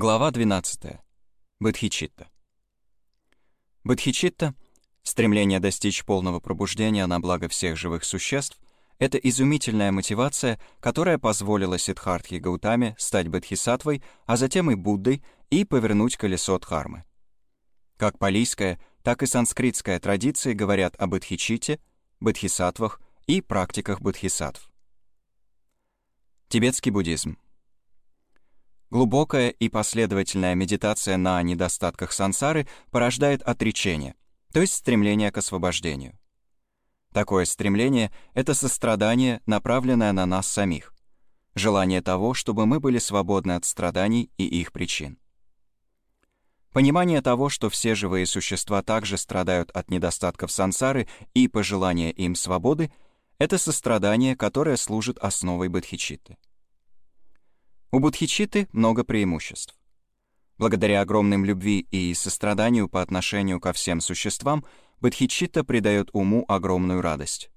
Глава 12. Бодхичитта. Бодхичитта — стремление достичь полного пробуждения на благо всех живых существ — это изумительная мотивация, которая позволила Сиддхартхе Гаутаме стать бодхисаттвой, а затем и Буддой, и повернуть колесо Дхармы. Как палийская, так и санскритская традиции говорят о бодхичитте, бодхисаттвах и практиках бодхисаттв. Тибетский буддизм — Глубокая и последовательная медитация на недостатках сансары порождает отречение, то есть стремление к освобождению. Такое стремление — это сострадание, направленное на нас самих, желание того, чтобы мы были свободны от страданий и их причин. Понимание того, что все живые существа также страдают от недостатков сансары и пожелание им свободы — это сострадание, которое служит основой бодхичитты. У Будхичиты много преимуществ. Благодаря огромным любви и состраданию по отношению ко всем существам, Бодхичитта придает уму огромную радость.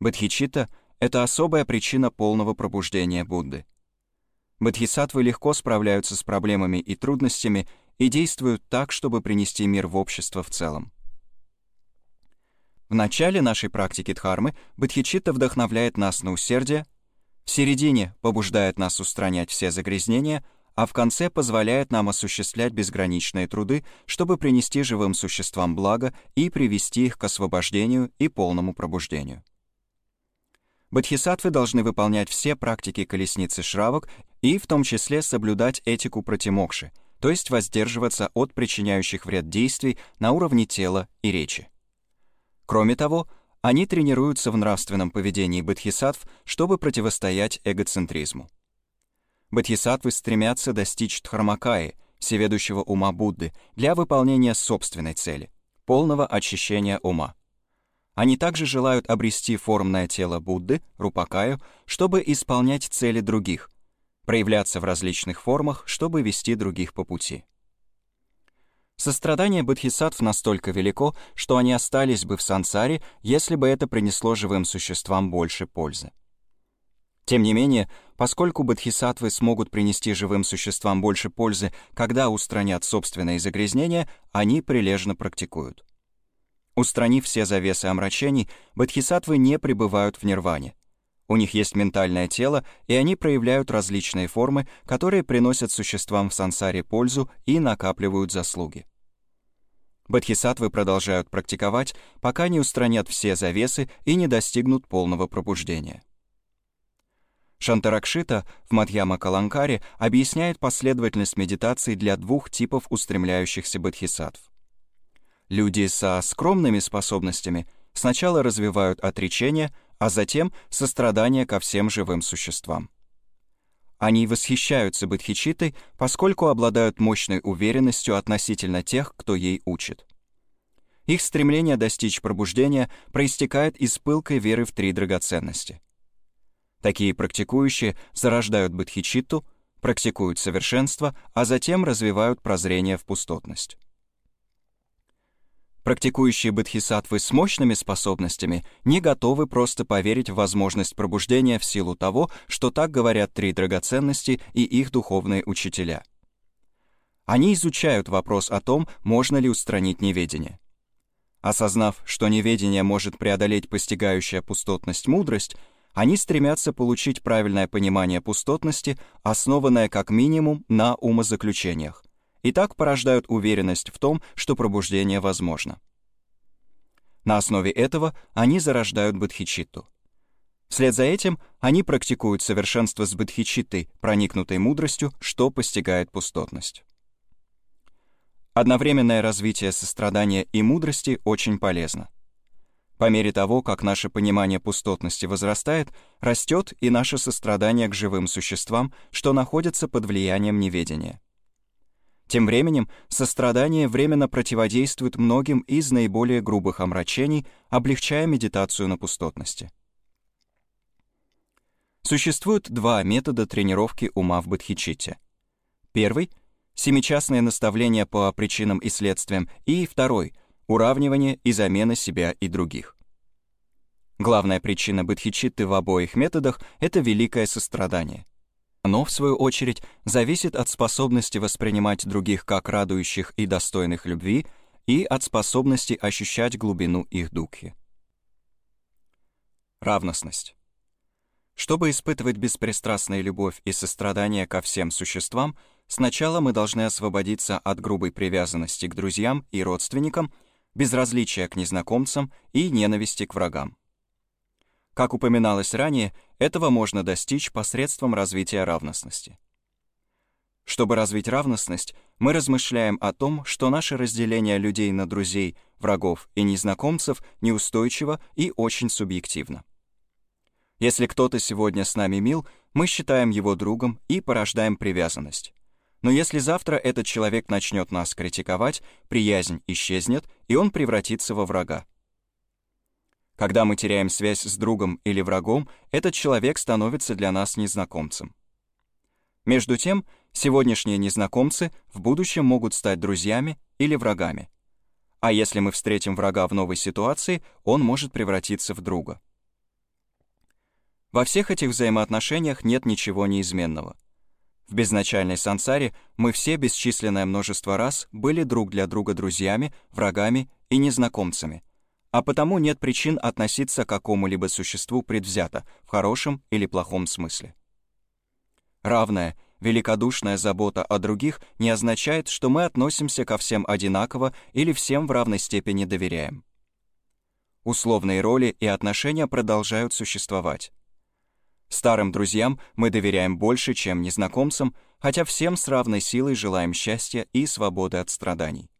Бодхичитта — это особая причина полного пробуждения Будды. Бодхисаттвы легко справляются с проблемами и трудностями и действуют так, чтобы принести мир в общество в целом. В начале нашей практики дхармы Бодхичитта вдохновляет нас на усердие, в середине побуждает нас устранять все загрязнения, а в конце позволяет нам осуществлять безграничные труды, чтобы принести живым существам благо и привести их к освобождению и полному пробуждению. Бодхисаттвы должны выполнять все практики колесницы шравок и в том числе соблюдать этику протимокши, то есть воздерживаться от причиняющих вред действий на уровне тела и речи. Кроме того, они тренируются в нравственном поведении бодхисаттв, чтобы противостоять эгоцентризму. Бодхисаттвы стремятся достичь дхармакаи, всеведущего ума Будды, для выполнения собственной цели — полного очищения ума. Они также желают обрести формное тело Будды, рупакаю, чтобы исполнять цели других, проявляться в различных формах, чтобы вести других по пути. Сострадание бодхисаттв настолько велико, что они остались бы в сансаре, если бы это принесло живым существам больше пользы. Тем не менее, поскольку бодхисаттвы смогут принести живым существам больше пользы, когда устранят собственные загрязнения, они прилежно практикуют. Устранив все завесы омрачений, бодхисаттвы не пребывают в нирване. У них есть ментальное тело, и они проявляют различные формы, которые приносят существам в сансаре пользу и накапливают заслуги. Бодхисаттвы продолжают практиковать, пока не устранят все завесы и не достигнут полного пробуждения. Шантаракшита в Мадьяма Каланкаре объясняет последовательность медитации для двух типов устремляющихся бодхисаттв. Люди со скромными способностями сначала развивают отречение, а затем сострадание ко всем живым существам. Они восхищаются бодхичитой, поскольку обладают мощной уверенностью относительно тех, кто ей учит. Их стремление достичь пробуждения проистекает из пылкой веры в три драгоценности. Такие практикующие зарождают бодхичитту, практикуют совершенство, а затем развивают прозрение в пустотность. Практикующие бодхисаттвы с мощными способностями не готовы просто поверить в возможность пробуждения в силу того, что так говорят три драгоценности и их духовные учителя. Они изучают вопрос о том, можно ли устранить неведение. Осознав, что неведение может преодолеть постигающая пустотность мудрость, они стремятся получить правильное понимание пустотности, основанное как минимум на умозаключениях и так порождают уверенность в том, что пробуждение возможно. На основе этого они зарождают бодхичитту. Вслед за этим они практикуют совершенство с бодхичиттой, проникнутой мудростью, что постигает пустотность. Одновременное развитие сострадания и мудрости очень полезно. По мере того, как наше понимание пустотности возрастает, растет и наше сострадание к живым существам, что находятся под влиянием неведения. Тем временем сострадание временно противодействует многим из наиболее грубых омрачений, облегчая медитацию на пустотности. Существует два метода тренировки ума в бодхичитте. Первый — семичастное наставление по причинам и следствиям, и второй — уравнивание и замена себя и других. Главная причина бодхичитты в обоих методах — это великое сострадание. Оно, в свою очередь, зависит от способности воспринимать других как радующих и достойных любви и от способности ощущать глубину их духи. Равностность. Чтобы испытывать беспристрастную любовь и сострадание ко всем существам, сначала мы должны освободиться от грубой привязанности к друзьям и родственникам, безразличия к незнакомцам и ненависти к врагам. Как упоминалось ранее, этого можно достичь посредством развития равностности. Чтобы развить равностность, мы размышляем о том, что наше разделение людей на друзей, врагов и незнакомцев неустойчиво и очень субъективно. Если кто-то сегодня с нами мил, мы считаем его другом и порождаем привязанность. Но если завтра этот человек начнет нас критиковать, приязнь исчезнет, и он превратится во врага. Когда мы теряем связь с другом или врагом, этот человек становится для нас незнакомцем. Между тем, сегодняшние незнакомцы в будущем могут стать друзьями или врагами. А если мы встретим врага в новой ситуации, он может превратиться в друга. Во всех этих взаимоотношениях нет ничего неизменного. В безначальной сансаре мы все бесчисленное множество раз были друг для друга друзьями, врагами и незнакомцами — а потому нет причин относиться к какому-либо существу предвзято, в хорошем или плохом смысле. Равная, великодушная забота о других не означает, что мы относимся ко всем одинаково или всем в равной степени доверяем. Условные роли и отношения продолжают существовать. Старым друзьям мы доверяем больше, чем незнакомцам, хотя всем с равной силой желаем счастья и свободы от страданий.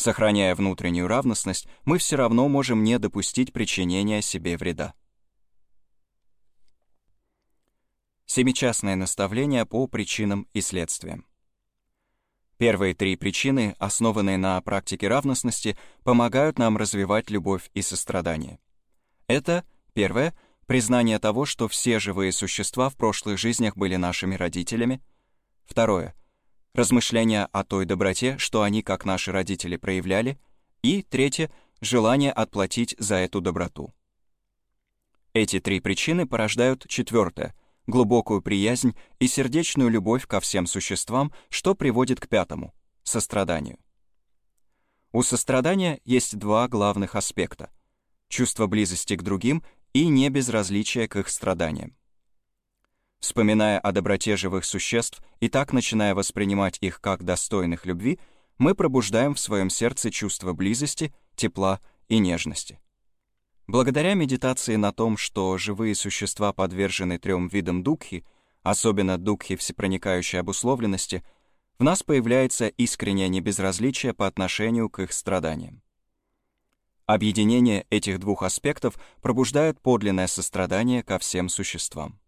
Сохраняя внутреннюю равностность, мы все равно можем не допустить причинения себе вреда. Семичастное наставление по причинам и следствиям. Первые три причины, основанные на практике равностности, помогают нам развивать любовь и сострадание. Это, первое, признание того, что все живые существа в прошлых жизнях были нашими родителями. Второе, размышления о той доброте, что они, как наши родители, проявляли, и, третье, желание отплатить за эту доброту. Эти три причины порождают четвертое — глубокую приязнь и сердечную любовь ко всем существам, что приводит к пятому — состраданию. У сострадания есть два главных аспекта — чувство близости к другим и небезразличие к их страданиям. Вспоминая о доброте живых существ и так начиная воспринимать их как достойных любви, мы пробуждаем в своем сердце чувство близости, тепла и нежности. Благодаря медитации на том, что живые существа подвержены трем видам дукхи, особенно дукхи всепроникающей обусловленности, в нас появляется искреннее небезразличие по отношению к их страданиям. Объединение этих двух аспектов пробуждает подлинное сострадание ко всем существам.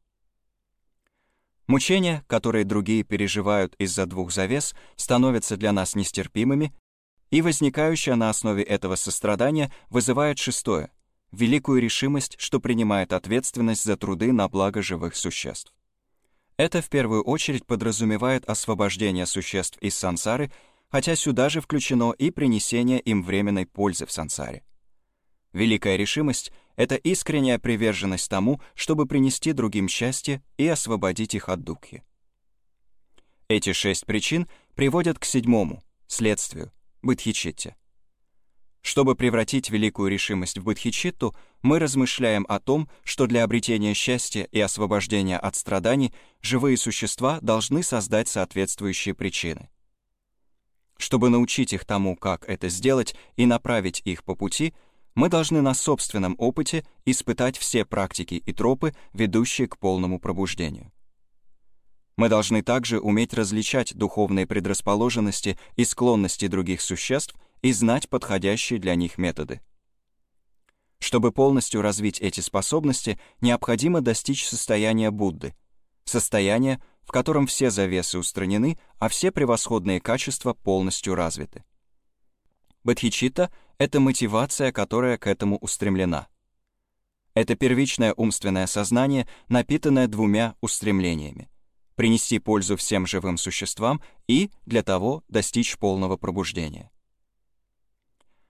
Мучения, которые другие переживают из-за двух завес, становятся для нас нестерпимыми, и возникающее на основе этого сострадания вызывает шестое — великую решимость, что принимает ответственность за труды на благо живых существ. Это в первую очередь подразумевает освобождение существ из сансары, хотя сюда же включено и принесение им временной пользы в сансаре. Великая решимость это искренняя приверженность тому, чтобы принести другим счастье и освободить их от духи. Эти шесть причин приводят к седьмому, следствию, бодхичитте. Чтобы превратить великую решимость в бодхичитту, мы размышляем о том, что для обретения счастья и освобождения от страданий живые существа должны создать соответствующие причины. Чтобы научить их тому, как это сделать, и направить их по пути — мы должны на собственном опыте испытать все практики и тропы, ведущие к полному пробуждению. Мы должны также уметь различать духовные предрасположенности и склонности других существ и знать подходящие для них методы. Чтобы полностью развить эти способности, необходимо достичь состояния Будды, состояния, в котором все завесы устранены, а все превосходные качества полностью развиты. Бодхичитта — это мотивация, которая к этому устремлена. Это первичное умственное сознание, напитанное двумя устремлениями — принести пользу всем живым существам и, для того, достичь полного пробуждения.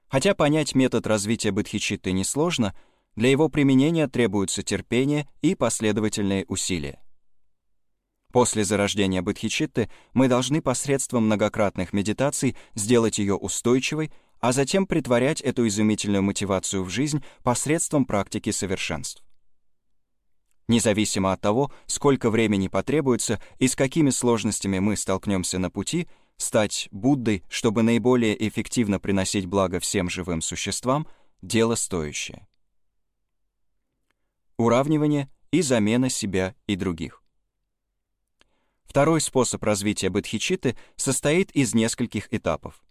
Хотя понять метод развития бодхичитты несложно, для его применения требуются терпение и последовательные усилия. После зарождения бодхичитты мы должны посредством многократных медитаций сделать ее устойчивой, а затем притворять эту изумительную мотивацию в жизнь посредством практики совершенств. Независимо от того, сколько времени потребуется и с какими сложностями мы столкнемся на пути, стать Буддой, чтобы наиболее эффективно приносить благо всем живым существам, дело стоящее. Уравнивание и замена себя и других. Второй способ развития бодхичитты состоит из нескольких этапов.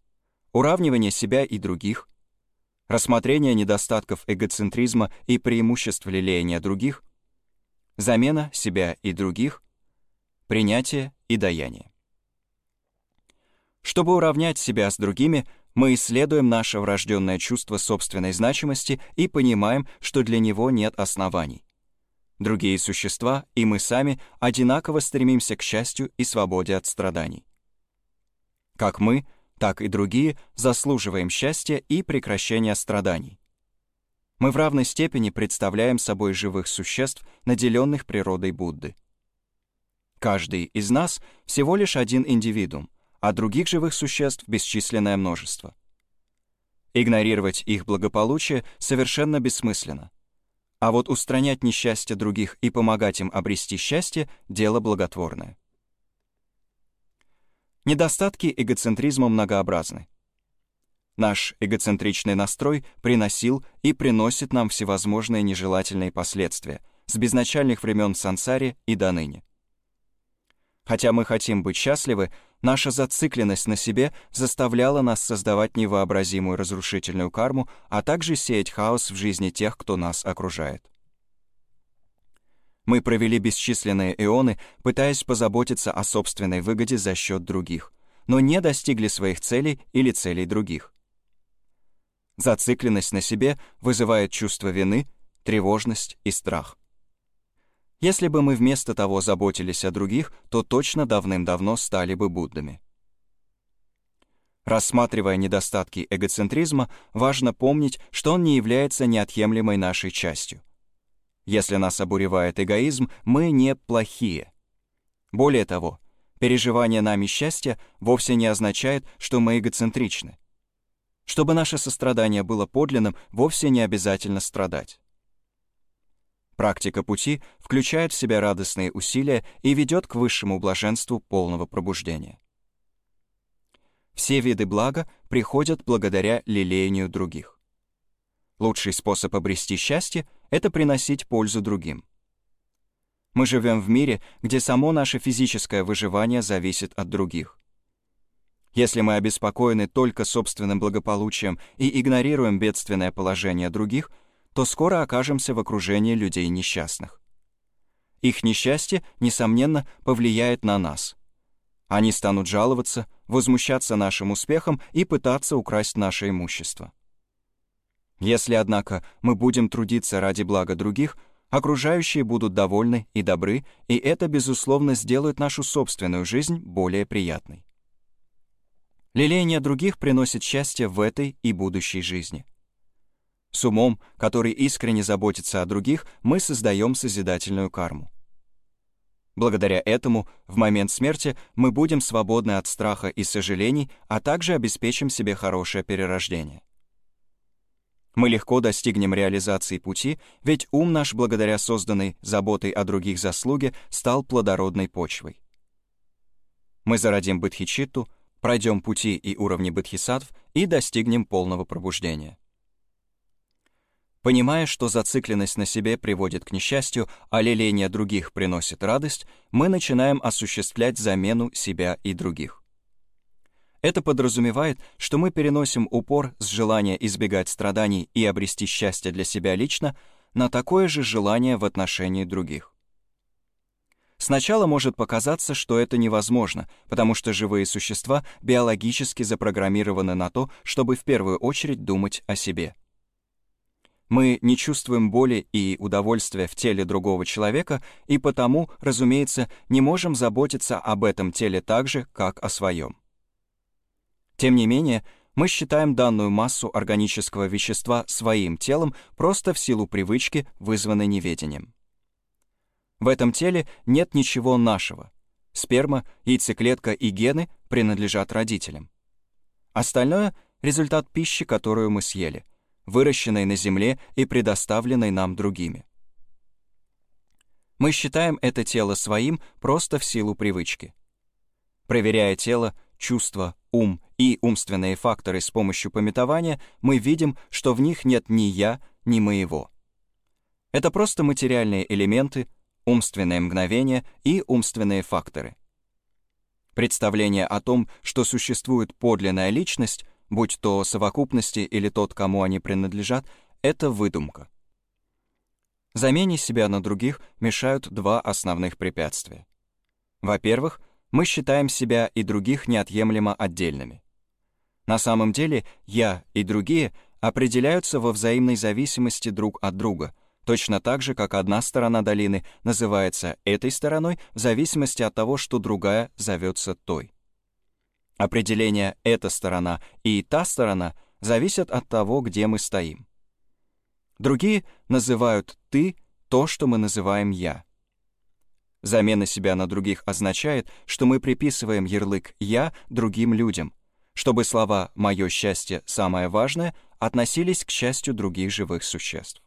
Уравнивание себя и других, рассмотрение недостатков эгоцентризма и преимуществ лелеяния других, замена себя и других, принятие и даяние. Чтобы уравнять себя с другими, мы исследуем наше врожденное чувство собственной значимости и понимаем, что для него нет оснований. Другие существа и мы сами одинаково стремимся к счастью и свободе от страданий. Как мы, так и другие заслуживаем счастья и прекращения страданий. Мы в равной степени представляем собой живых существ, наделенных природой Будды. Каждый из нас всего лишь один индивидуум, а других живых существ бесчисленное множество. Игнорировать их благополучие совершенно бессмысленно — а вот устранять несчастье других и помогать им обрести счастье — дело благотворное. Недостатки эгоцентризма многообразны. Наш эгоцентричный настрой приносил и приносит нам всевозможные нежелательные последствия с безначальных времен сансари и до ныне. Хотя мы хотим быть счастливы, наша зацикленность на себе заставляла нас создавать невообразимую разрушительную карму, а также сеять хаос в жизни тех, кто нас окружает. Мы провели бесчисленные эоны, пытаясь позаботиться о собственной выгоде за счет других, но не достигли своих целей или целей других. Зацикленность на себе вызывает чувство вины, тревожность и страх. Если бы мы вместо того заботились о других, то точно давным-давно стали бы Буддами. Рассматривая недостатки эгоцентризма, важно помнить, что он не является неотъемлемой нашей частью. Если нас обуревает эгоизм, мы не плохие. Более того, переживание нами счастья вовсе не означает, что мы эгоцентричны. Чтобы наше сострадание было подлинным, вовсе не обязательно страдать. Практика пути включает в себя радостные усилия и ведет к высшему блаженству полного пробуждения. Все виды блага приходят благодаря лелеянию других. Лучший способ обрести счастье — это приносить пользу другим. Мы живем в мире, где само наше физическое выживание зависит от других. Если мы обеспокоены только собственным благополучием и игнорируем бедственное положение других — то скоро окажемся в окружении людей несчастных. Их несчастье, несомненно, повлияет на нас. Они станут жаловаться, возмущаться нашим успехом и пытаться украсть наше имущество. Если, однако, мы будем трудиться ради блага других, окружающие будут довольны и добры, и это, безусловно, сделает нашу собственную жизнь более приятной. Лелеяние других приносит счастье в этой и будущей жизни. С умом, который искренне заботится о других, мы создаем созидательную карму. Благодаря этому в момент смерти мы будем свободны от страха и сожалений, а также обеспечим себе хорошее перерождение. Мы легко достигнем реализации пути, ведь ум наш, благодаря созданной заботой о других заслуге, стал плодородной почвой. Мы зародим бодхичитту, пройдем пути и уровни бодхисаттв и достигнем полного пробуждения. Понимая, что зацикленность на себе приводит к несчастью, а леление других приносит радость, мы начинаем осуществлять замену себя и других. Это подразумевает, что мы переносим упор с желания избегать страданий и обрести счастье для себя лично на такое же желание в отношении других. Сначала может показаться, что это невозможно, потому что живые существа биологически запрограммированы на то, чтобы в первую очередь думать о себе. Мы не чувствуем боли и удовольствия в теле другого человека и потому, разумеется, не можем заботиться об этом теле так же, как о своем. Тем не менее, мы считаем данную массу органического вещества своим телом просто в силу привычки, вызванной неведением. В этом теле нет ничего нашего. Сперма, яйцеклетка и гены принадлежат родителям. Остальное — результат пищи, которую мы съели, выращенной на Земле и предоставленной нам другими. Мы считаем это тело своим просто в силу привычки. Проверяя тело, чувства, ум и умственные факторы с помощью пометования, мы видим, что в них нет ни «я», ни «моего». Это просто материальные элементы, умственные мгновения и умственные факторы. Представление о том, что существует подлинная личность, будь то совокупности или тот, кому они принадлежат, это выдумка. Замене себя на других мешают два основных препятствия. Во-первых, мы считаем себя и других неотъемлемо отдельными. На самом деле «я» и другие определяются во взаимной зависимости друг от друга, точно так же, как одна сторона долины называется этой стороной в зависимости от того, что другая зовется той. Определение «эта сторона» и «та сторона» зависят от того, где мы стоим. Другие называют «ты» то, что мы называем «я». Замена себя на других означает, что мы приписываем ярлык «я» другим людям, чтобы слова «моё счастье самое важное» относились к счастью других живых существ.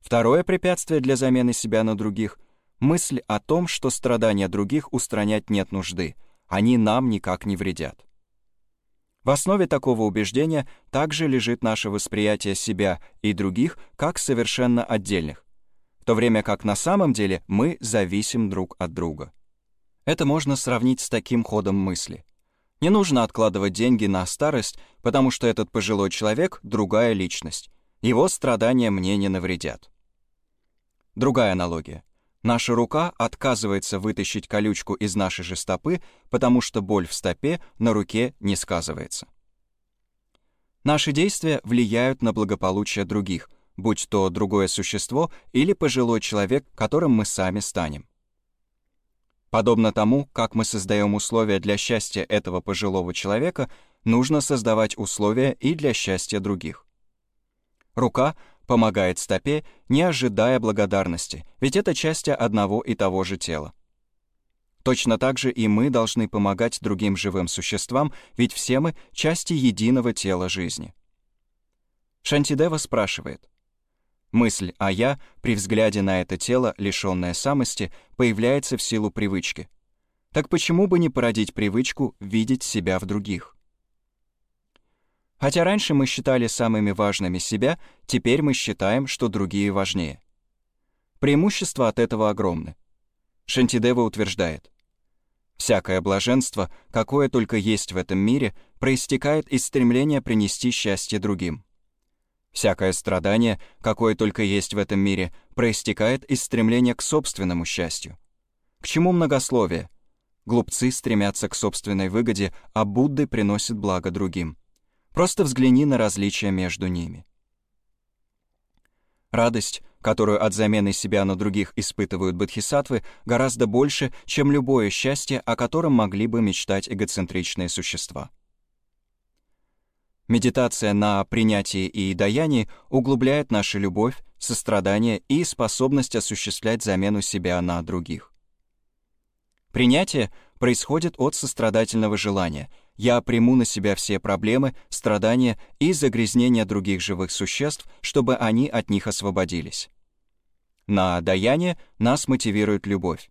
Второе препятствие для замены себя на других — мысль о том, что страдания других устранять нет нужды, они нам никак не вредят. В основе такого убеждения также лежит наше восприятие себя и других как совершенно отдельных, в то время как на самом деле мы зависим друг от друга. Это можно сравнить с таким ходом мысли. Не нужно откладывать деньги на старость, потому что этот пожилой человек — другая личность. Его страдания мне не навредят. Другая аналогия. Наша рука отказывается вытащить колючку из нашей же стопы, потому что боль в стопе на руке не сказывается. Наши действия влияют на благополучие других, будь то другое существо или пожилой человек, которым мы сами станем. Подобно тому, как мы создаем условия для счастья этого пожилого человека, нужно создавать условия и для счастья других. Рука помогает стопе, не ожидая благодарности, ведь это части одного и того же тела. Точно так же и мы должны помогать другим живым существам, ведь все мы — части единого тела жизни. Шантидева спрашивает. Мысль о «я» при взгляде на это тело, лишённое самости, появляется в силу привычки. Так почему бы не породить привычку видеть себя в других? Хотя раньше мы считали самыми важными себя, теперь мы считаем, что другие важнее. Преимущества от этого огромны. Шантидева утверждает, «Всякое блаженство, какое только есть в этом мире, проистекает из стремления принести счастье другим. Всякое страдание, какое только есть в этом мире, проистекает из стремления к собственному счастью. К чему многословие? Глупцы стремятся к собственной выгоде, а Будды приносят благо другим. Просто взгляни на различия между ними. Радость, которую от замены себя на других испытывают бодхисаттвы, гораздо больше, чем любое счастье, о котором могли бы мечтать эгоцентричные существа. Медитация на принятии и даянии углубляет нашу любовь, сострадание и способность осуществлять замену себя на других. Принятие происходит от сострадательного желания — я приму на себя все проблемы, страдания и загрязнения других живых существ, чтобы они от них освободились. На даяние нас мотивирует любовь.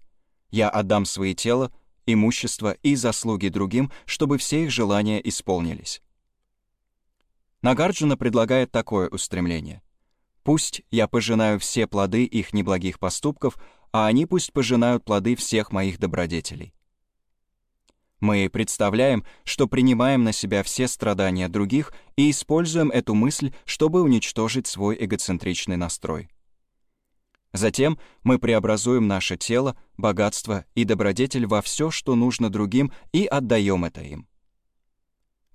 Я отдам свои тело, имущество и заслуги другим, чтобы все их желания исполнились. Нагарджуна предлагает такое устремление. «Пусть я пожинаю все плоды их неблагих поступков, а они пусть пожинают плоды всех моих добродетелей». Мы представляем, что принимаем на себя все страдания других и используем эту мысль, чтобы уничтожить свой эгоцентричный настрой. Затем мы преобразуем наше тело, богатство и добродетель во все, что нужно другим, и отдаем это им.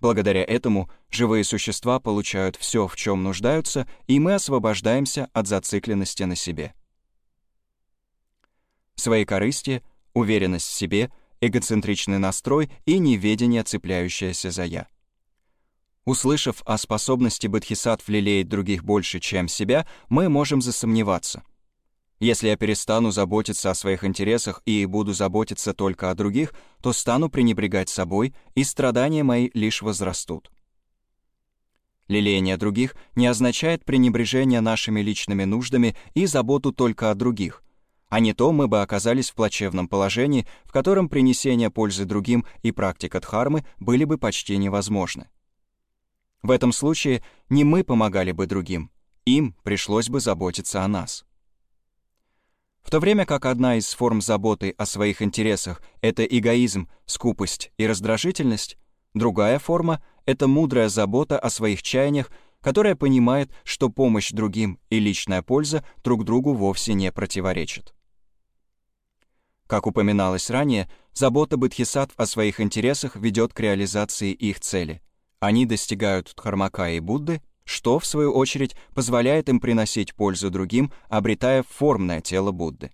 Благодаря этому живые существа получают все, в чем нуждаются, и мы освобождаемся от зацикленности на себе. Свои корысти, уверенность в себе — эгоцентричный настрой и неведение, цепляющееся за «я». Услышав о способности бодхисаттв лелеять других больше, чем себя, мы можем засомневаться. Если я перестану заботиться о своих интересах и буду заботиться только о других, то стану пренебрегать собой, и страдания мои лишь возрастут. Лелеяние других не означает пренебрежение нашими личными нуждами и заботу только о других, а не то мы бы оказались в плачевном положении, в котором принесение пользы другим и практика дхармы были бы почти невозможны. В этом случае не мы помогали бы другим, им пришлось бы заботиться о нас. В то время как одна из форм заботы о своих интересах — это эгоизм, скупость и раздражительность, другая форма — это мудрая забота о своих чаяниях, которая понимает, что помощь другим и личная польза друг другу вовсе не противоречат. Как упоминалось ранее, забота бодхисаттв о своих интересах ведет к реализации их цели. Они достигают Дхармака и Будды что, в свою очередь, позволяет им приносить пользу другим, обретая формное тело Будды.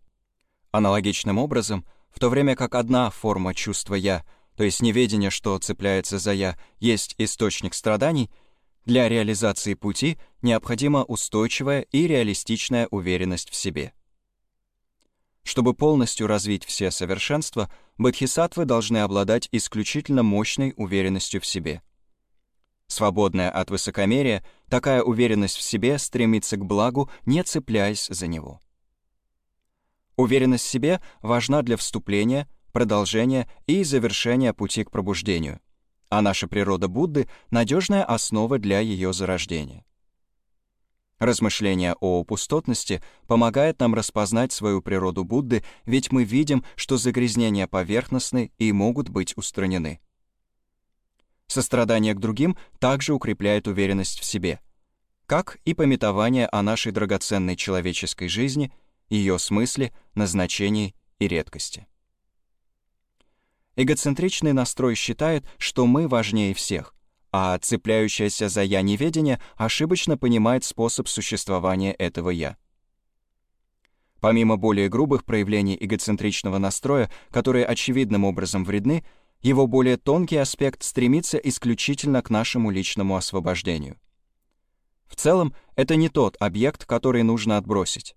Аналогичным образом, в то время как одна форма чувства «я», то есть неведение, что цепляется за «я», есть источник страданий, для реализации пути необходима устойчивая и реалистичная уверенность в себе. Чтобы полностью развить все совершенства, бодхисаттвы должны обладать исключительно мощной уверенностью в себе — Свободная от высокомерия, такая уверенность в себе стремится к благу, не цепляясь за него. Уверенность в себе важна для вступления, продолжения и завершения пути к пробуждению, а наша природа Будды — надежная основа для ее зарождения. Размышление о пустотности помогает нам распознать свою природу Будды, ведь мы видим, что загрязнения поверхностны и могут быть устранены. Сострадание к другим также укрепляет уверенность в себе, как и пометование о нашей драгоценной человеческой жизни, ее смысле, назначении и редкости. Эгоцентричный настрой считает, что мы важнее всех, а цепляющаяся за «я» неведение ошибочно понимает способ существования этого «я». Помимо более грубых проявлений эгоцентричного настроя, которые очевидным образом вредны, его более тонкий аспект стремится исключительно к нашему личному освобождению. В целом, это не тот объект, который нужно отбросить.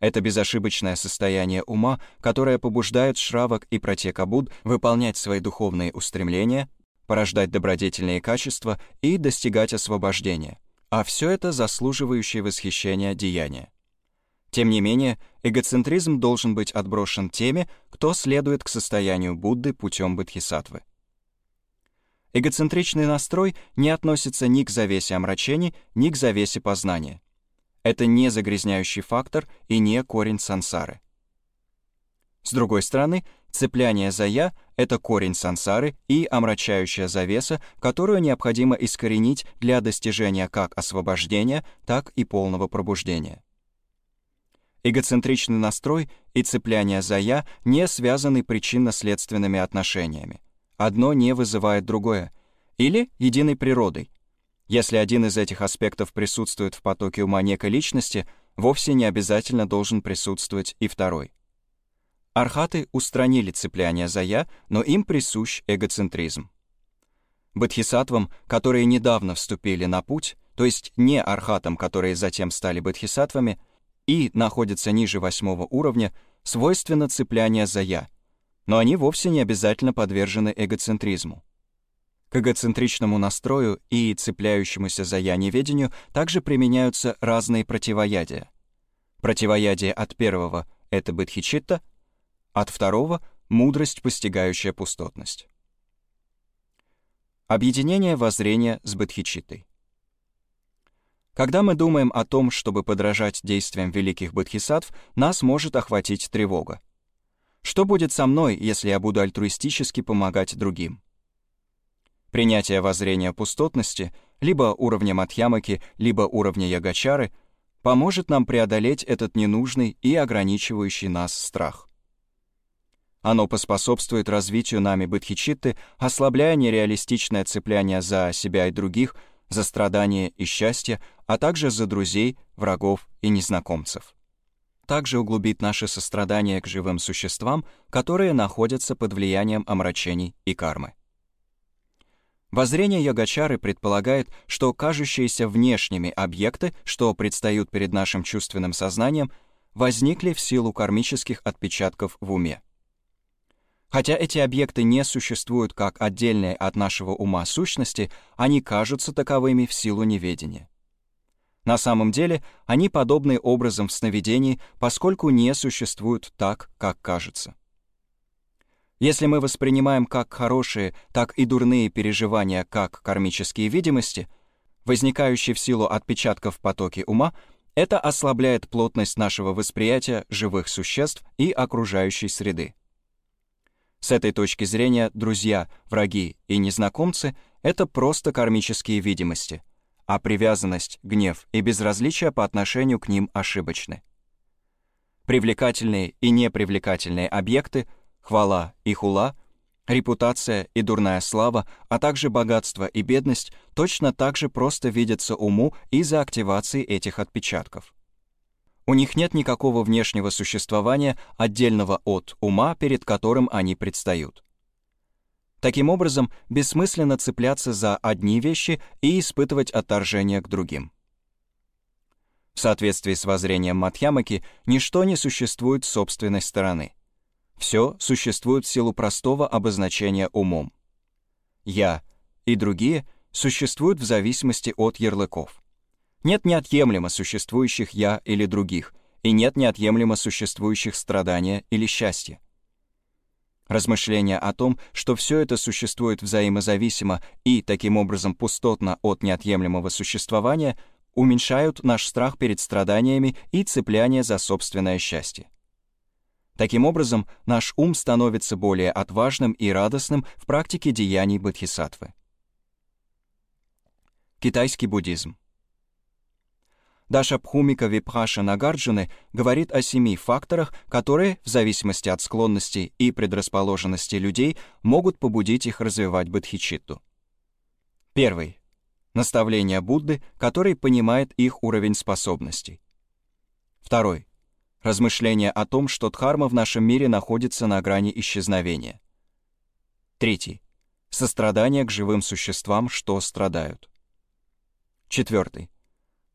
Это безошибочное состояние ума, которое побуждает Шравок и Протекабуд выполнять свои духовные устремления, порождать добродетельные качества и достигать освобождения. А все это заслуживающее восхищения деяния. Тем не менее, эгоцентризм должен быть отброшен теми, кто следует к состоянию Будды путем бодхисаттвы. Эгоцентричный настрой не относится ни к завесе омрачений, ни к завесе познания. Это не загрязняющий фактор и не корень сансары. С другой стороны, цепляние за «я» — это корень сансары и омрачающая завеса, которую необходимо искоренить для достижения как освобождения, так и полного пробуждения. Эгоцентричный настрой и цепляние за «я» не связаны причинно-следственными отношениями. Одно не вызывает другое. Или единой природой. Если один из этих аспектов присутствует в потоке ума некой личности, вовсе не обязательно должен присутствовать и второй. Архаты устранили цепляние за «я», но им присущ эгоцентризм. Бодхисаттвам, которые недавно вступили на путь, то есть не архатам, которые затем стали бодхисаттвами, и находятся ниже восьмого уровня, свойственно цепляние за «я», но они вовсе не обязательно подвержены эгоцентризму. К эгоцентричному настрою и цепляющемуся за «я» неведению также применяются разные противоядия. Противоядие от первого — это бодхичитта, от второго — мудрость, постигающая пустотность. Объединение воззрения с бодхичиттой. Когда мы думаем о том, чтобы подражать действиям великих бодхисаттв, нас может охватить тревога. Что будет со мной, если я буду альтруистически помогать другим? Принятие воззрения пустотности, либо уровня Матхьямаки, либо уровня Ягачары, поможет нам преодолеть этот ненужный и ограничивающий нас страх. Оно поспособствует развитию нами бодхичитты, ослабляя нереалистичное цепляние за себя и других — за страдания и счастье, а также за друзей, врагов и незнакомцев. Также углубит наше сострадание к живым существам, которые находятся под влиянием омрачений и кармы. Воззрение йогачары предполагает, что кажущиеся внешними объекты, что предстают перед нашим чувственным сознанием, возникли в силу кармических отпечатков в уме. Хотя эти объекты не существуют как отдельные от нашего ума сущности, они кажутся таковыми в силу неведения. На самом деле, они подобны образом в сновидении, поскольку не существуют так, как кажется. Если мы воспринимаем как хорошие, так и дурные переживания как кармические видимости, возникающие в силу отпечатков в потоке ума, это ослабляет плотность нашего восприятия живых существ и окружающей среды. С этой точки зрения друзья, враги и незнакомцы — это просто кармические видимости, а привязанность, гнев и безразличие по отношению к ним ошибочны. Привлекательные и непривлекательные объекты, хвала и хула, репутация и дурная слава, а также богатство и бедность точно так же просто видятся уму из-за активации этих отпечатков. У них нет никакого внешнего существования, отдельного от ума, перед которым они предстают. Таким образом, бессмысленно цепляться за одни вещи и испытывать отторжение к другим. В соответствии с воззрением Матхьямаки, ничто не существует с собственной стороны. Все существует в силу простого обозначения умом. «Я» и другие существуют в зависимости от ярлыков. Нет неотъемлемо существующих «я» или других, и нет неотъемлемо существующих страдания или счастья. Размышления о том, что все это существует взаимозависимо и, таким образом, пустотно от неотъемлемого существования, уменьшают наш страх перед страданиями и цепляние за собственное счастье. Таким образом, наш ум становится более отважным и радостным в практике деяний бодхисаттвы. Китайский буддизм Даша Пхумика Випхаша Нагарджуны говорит о семи факторах, которые, в зависимости от склонностей и предрасположенности людей, могут побудить их развивать бодхичитту. Первый. Наставление Будды, который понимает их уровень способностей. Второй. Размышление о том, что дхарма в нашем мире находится на грани исчезновения. Третий. Сострадание к живым существам, что страдают. Четвертый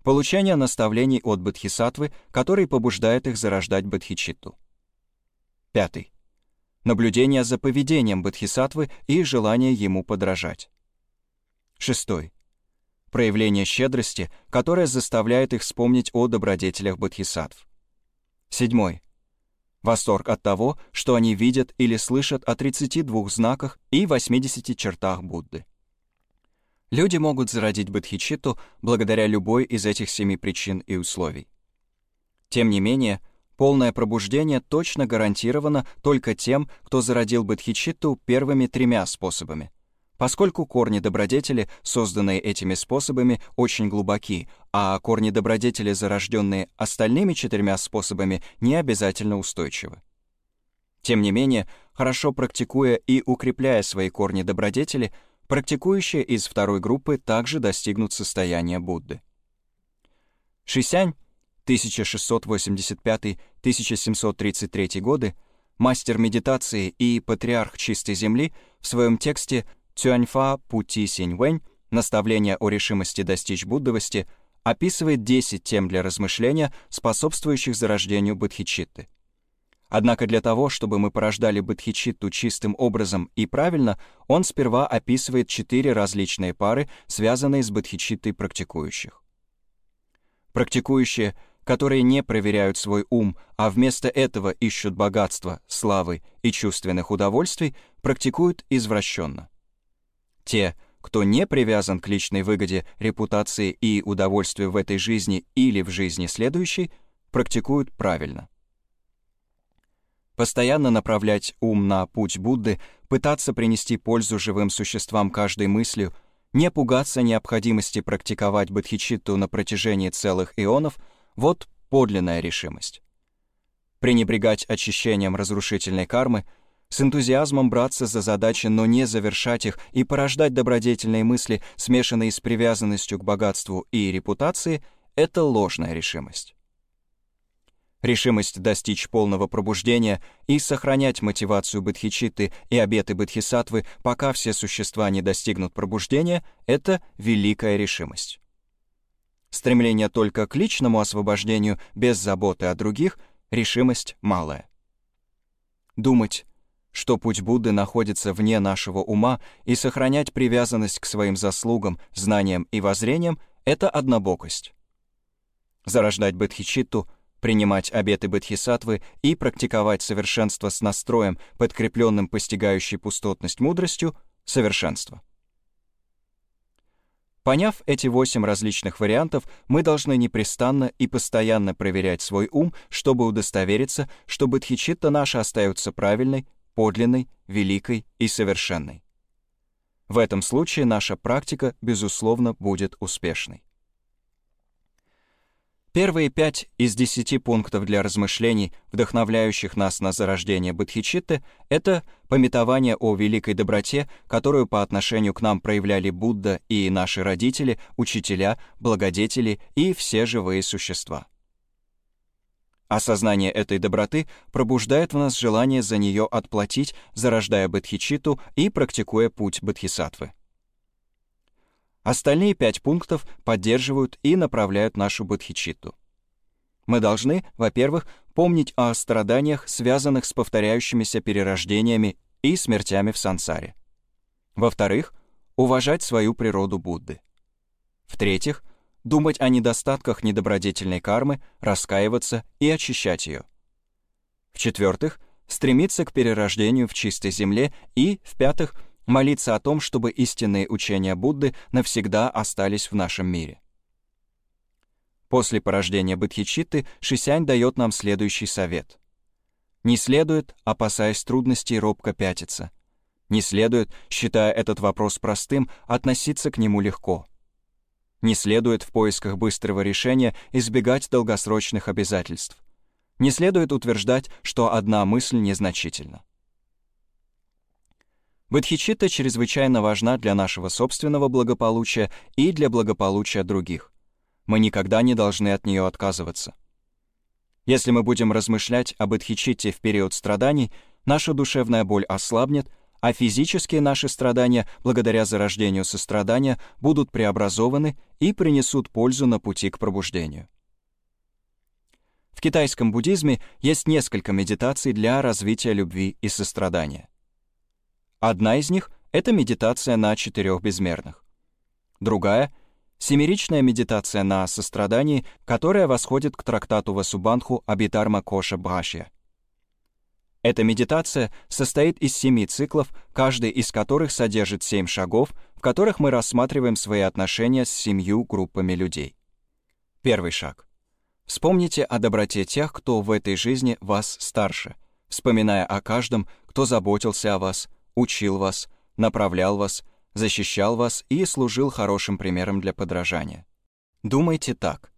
Получение наставлений от бодхисаттвы, который побуждает их зарождать бодхичитту. Пятый. Наблюдение за поведением бодхисаттвы и желание ему подражать. Шестой. Проявление щедрости, которое заставляет их вспомнить о добродетелях бодхисаттв. Седьмой. Восторг от того, что они видят или слышат о 32 знаках и 80 чертах Будды. Люди могут зародить бодхичитту благодаря любой из этих семи причин и условий. Тем не менее, полное пробуждение точно гарантировано только тем, кто зародил бодхичитту первыми тремя способами, поскольку корни добродетели, созданные этими способами, очень глубоки, а корни добродетели, зарожденные остальными четырьмя способами, не обязательно устойчивы. Тем не менее, хорошо практикуя и укрепляя свои корни добродетели, Практикующие из второй группы также достигнут состояния Будды. Шисянь 1685-1733 годы, мастер медитации и патриарх чистой земли, в своем тексте «Цюаньфа Пути Синьвэнь. Наставление о решимости достичь буддовости» описывает 10 тем для размышления, способствующих зарождению бодхичитты. Однако для того, чтобы мы порождали бодхичитту чистым образом и правильно, он сперва описывает четыре различные пары, связанные с бодхичиттой практикующих. Практикующие, которые не проверяют свой ум, а вместо этого ищут богатства, славы и чувственных удовольствий, практикуют извращенно. Те, кто не привязан к личной выгоде, репутации и удовольствию в этой жизни или в жизни следующей, практикуют правильно. Постоянно направлять ум на путь Будды, пытаться принести пользу живым существам каждой мыслью, не пугаться необходимости практиковать бодхичитту на протяжении целых ионов — вот подлинная решимость. Пренебрегать очищением разрушительной кармы, с энтузиазмом браться за задачи, но не завершать их и порождать добродетельные мысли, смешанные с привязанностью к богатству и репутации — это ложная решимость решимость достичь полного пробуждения и сохранять мотивацию бодхичитты и обеты бодхисаттвы, пока все существа не достигнут пробуждения, это великая решимость. стремление только к личному освобождению без заботы о других, решимость малая. Думать, что путь Будды находится вне нашего ума и сохранять привязанность к своим заслугам, знаниям и воззрениям — это однобокость. Зарождать бодхичитту, принимать обеты бодхисаттвы и практиковать совершенство с настроем, подкрепленным постигающей пустотность мудростью — совершенство. Поняв эти восемь различных вариантов, мы должны непрестанно и постоянно проверять свой ум, чтобы удостовериться, что бодхичитта наша остается правильной, подлинной, великой и совершенной. В этом случае наша практика, безусловно, будет успешной. Первые пять из десяти пунктов для размышлений, вдохновляющих нас на зарождение Бодхичитты, это пометование о великой доброте, которую по отношению к нам проявляли Будда и наши родители, учителя, благодетели и все живые существа. Осознание этой доброты пробуждает в нас желание за нее отплатить, зарождая бодхичитту и практикуя путь бодхисаттвы. Остальные пять пунктов поддерживают и направляют нашу бодхичитту. Мы должны, во-первых, помнить о страданиях, связанных с повторяющимися перерождениями и смертями в сансаре. Во-вторых, уважать свою природу Будды. В-третьих, думать о недостатках недобродетельной кармы, раскаиваться и очищать ее. В-четвертых, стремиться к перерождению в чистой земле и, в-пятых, молиться о том, чтобы истинные учения Будды навсегда остались в нашем мире. После порождения Бодхичитты Шисянь дает нам следующий совет. Не следует, опасаясь трудностей, робко пятиться. Не следует, считая этот вопрос простым, относиться к нему легко. Не следует в поисках быстрого решения избегать долгосрочных обязательств. Не следует утверждать, что одна мысль незначительна. Бодхичитта чрезвычайно важна для нашего собственного благополучия и для благополучия других. Мы никогда не должны от нее отказываться. Если мы будем размышлять об бодхичитте в период страданий, наша душевная боль ослабнет, а физические наши страдания, благодаря зарождению сострадания, будут преобразованы и принесут пользу на пути к пробуждению. В китайском буддизме есть несколько медитаций для развития любви и сострадания. Одна из них — это медитация на четырех безмерных. Другая — семеричная медитация на сострадании, которая восходит к трактату Васубанху Абитарма Коша Бхашья. Эта медитация состоит из семи циклов, каждый из которых содержит семь шагов, в которых мы рассматриваем свои отношения с семью группами людей. Первый шаг. Вспомните о доброте тех, кто в этой жизни вас старше, вспоминая о каждом, кто заботился о вас, учил вас, направлял вас, защищал вас и служил хорошим примером для подражания. Думайте так.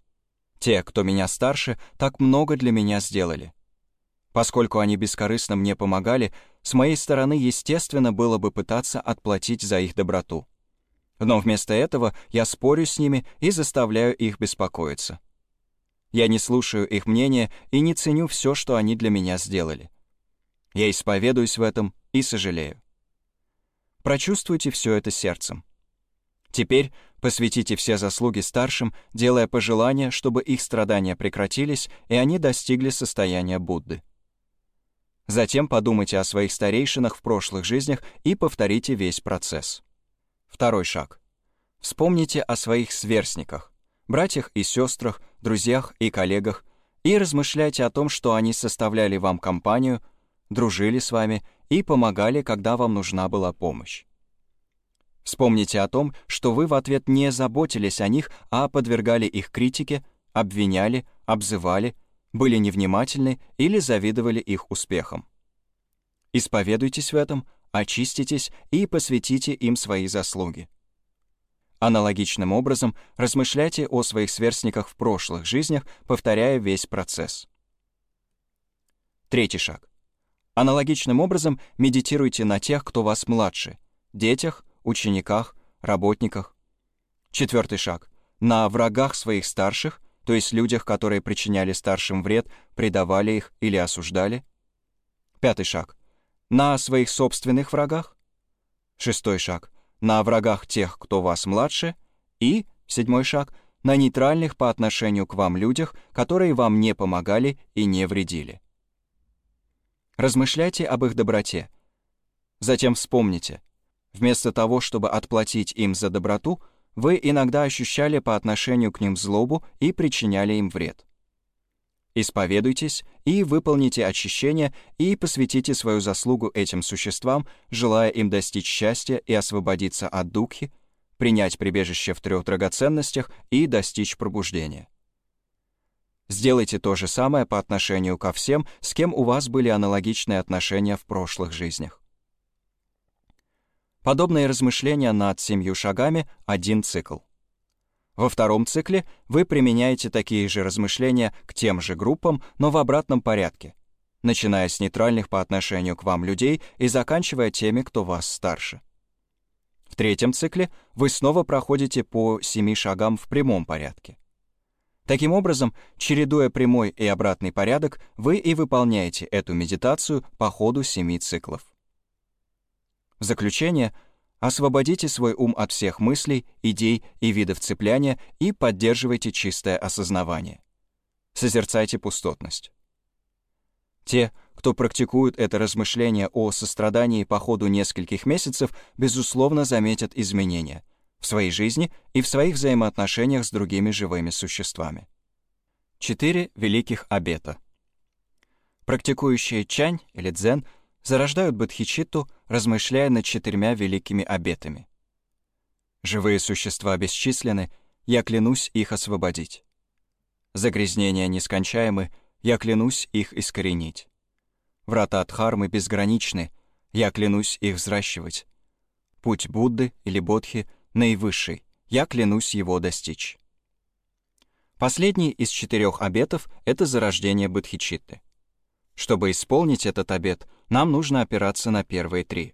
Те, кто меня старше, так много для меня сделали. Поскольку они бескорыстно мне помогали, с моей стороны, естественно, было бы пытаться отплатить за их доброту. Но вместо этого я спорю с ними и заставляю их беспокоиться. Я не слушаю их мнения и не ценю все, что они для меня сделали. Я исповедуюсь в этом и сожалею. Прочувствуйте все это сердцем. Теперь посвятите все заслуги старшим, делая пожелания, чтобы их страдания прекратились, и они достигли состояния Будды. Затем подумайте о своих старейшинах в прошлых жизнях и повторите весь процесс. Второй шаг. Вспомните о своих сверстниках, братьях и сестрах, друзьях и коллегах, и размышляйте о том, что они составляли вам компанию, дружили с вами и помогали, когда вам нужна была помощь. Вспомните о том, что вы в ответ не заботились о них, а подвергали их критике, обвиняли, обзывали, были невнимательны или завидовали их успехам. Исповедуйтесь в этом, очиститесь и посвятите им свои заслуги. Аналогичным образом размышляйте о своих сверстниках в прошлых жизнях, повторяя весь процесс. Третий шаг. Аналогичным образом медитируйте на тех, кто вас младше, детях, учениках, работниках. Четвертый шаг. На врагах своих старших, то есть людях, которые причиняли старшим вред, предавали их или осуждали. Пятый шаг. На своих собственных врагах. Шестой шаг. На врагах тех, кто вас младше. И, седьмой шаг, на нейтральных по отношению к вам людях, которые вам не помогали и не вредили. Размышляйте об их доброте. Затем вспомните. Вместо того, чтобы отплатить им за доброту, вы иногда ощущали по отношению к ним злобу и причиняли им вред. Исповедуйтесь и выполните очищение и посвятите свою заслугу этим существам, желая им достичь счастья и освободиться от духи, принять прибежище в трех драгоценностях и достичь пробуждения. Сделайте то же самое по отношению ко всем, с кем у вас были аналогичные отношения в прошлых жизнях. Подобные размышления над семью шагами — один цикл. Во втором цикле вы применяете такие же размышления к тем же группам, но в обратном порядке, начиная с нейтральных по отношению к вам людей и заканчивая теми, кто вас старше. В третьем цикле вы снова проходите по семи шагам в прямом порядке. Таким образом, чередуя прямой и обратный порядок, вы и выполняете эту медитацию по ходу семи циклов. В заключение — Освободите свой ум от всех мыслей, идей и видов цепляния и поддерживайте чистое осознавание. Созерцайте пустотность. Те, кто практикует это размышление о сострадании по ходу нескольких месяцев, безусловно заметят изменения в своей жизни и в своих взаимоотношениях с другими живыми существами. Четыре великих обета. Практикующие чань или дзен зарождают бодхичитту, размышляя над четырьмя великими обетами. Живые существа бесчисленны, я клянусь их освободить. Загрязнения нескончаемы, я клянусь их искоренить. Врата Дхармы безграничны, я клянусь их взращивать. Путь Будды или Бодхи наивысший, я клянусь его достичь. Последний из четырех обетов — это зарождение Бодхичитты. Чтобы исполнить этот обет, нам нужно опираться на первые три.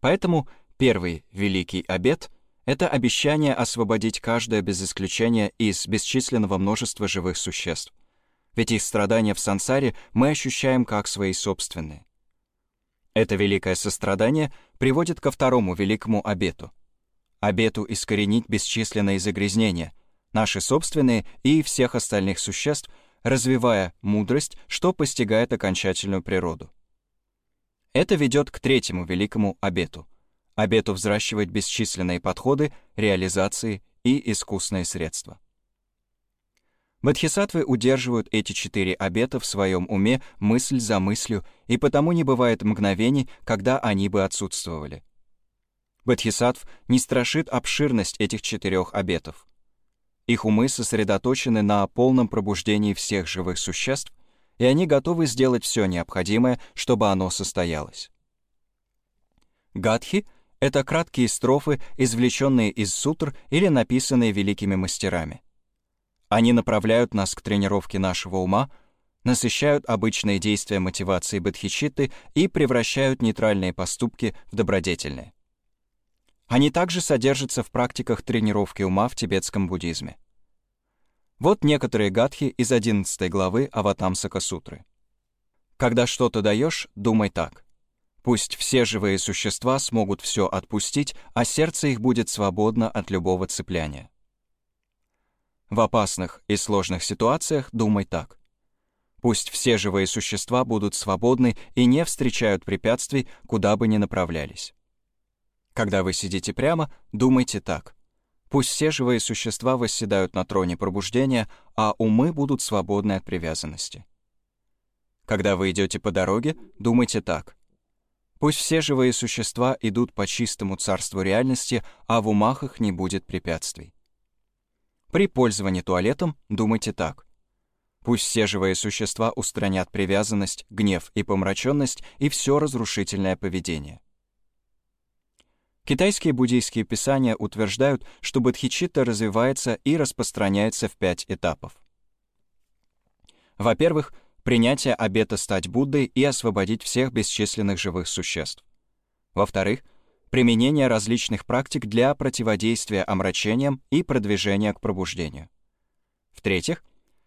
Поэтому первый великий обет — это обещание освободить каждое без исключения из бесчисленного множества живых существ. Ведь их страдания в сансаре мы ощущаем как свои собственные. Это великое сострадание приводит ко второму великому обету. Обету искоренить бесчисленные загрязнения, наши собственные и всех остальных существ — развивая мудрость, что постигает окончательную природу. Это ведет к третьему великому обету — обету взращивать бесчисленные подходы, реализации и искусные средства. Бодхисаттвы удерживают эти четыре обета в своем уме мысль за мыслью, и потому не бывает мгновений, когда они бы отсутствовали. Бодхисаттв не страшит обширность этих четырех обетов. Их умы сосредоточены на полном пробуждении всех живых существ, и они готовы сделать все необходимое, чтобы оно состоялось. Гадхи — это краткие строфы, извлеченные из сутр или написанные великими мастерами. Они направляют нас к тренировке нашего ума, насыщают обычные действия мотивации бодхичитты и превращают нейтральные поступки в добродетельные. Они также содержатся в практиках тренировки ума в тибетском буддизме. Вот некоторые гадхи из 11 главы Аватамсака Сутры. Когда что-то даешь, думай так. Пусть все живые существа смогут все отпустить, а сердце их будет свободно от любого цепляния. В опасных и сложных ситуациях думай так. Пусть все живые существа будут свободны и не встречают препятствий, куда бы ни направлялись. Когда вы сидите прямо, думайте так. Пусть все живые существа восседают на троне пробуждения, а умы будут свободны от привязанности. Когда вы идете по дороге, думайте так. Пусть все живые существа идут по чистому царству реальности, а в умах их не будет препятствий. При пользовании туалетом думайте так. Пусть все живые существа устранят привязанность, гнев и помраченность и все разрушительное поведение. Китайские буддийские писания утверждают, что бодхичитта развивается и распространяется в пять этапов. Во-первых, принятие обета стать Буддой и освободить всех бесчисленных живых существ. Во-вторых, применение различных практик для противодействия омрачениям и продвижения к пробуждению. В-третьих,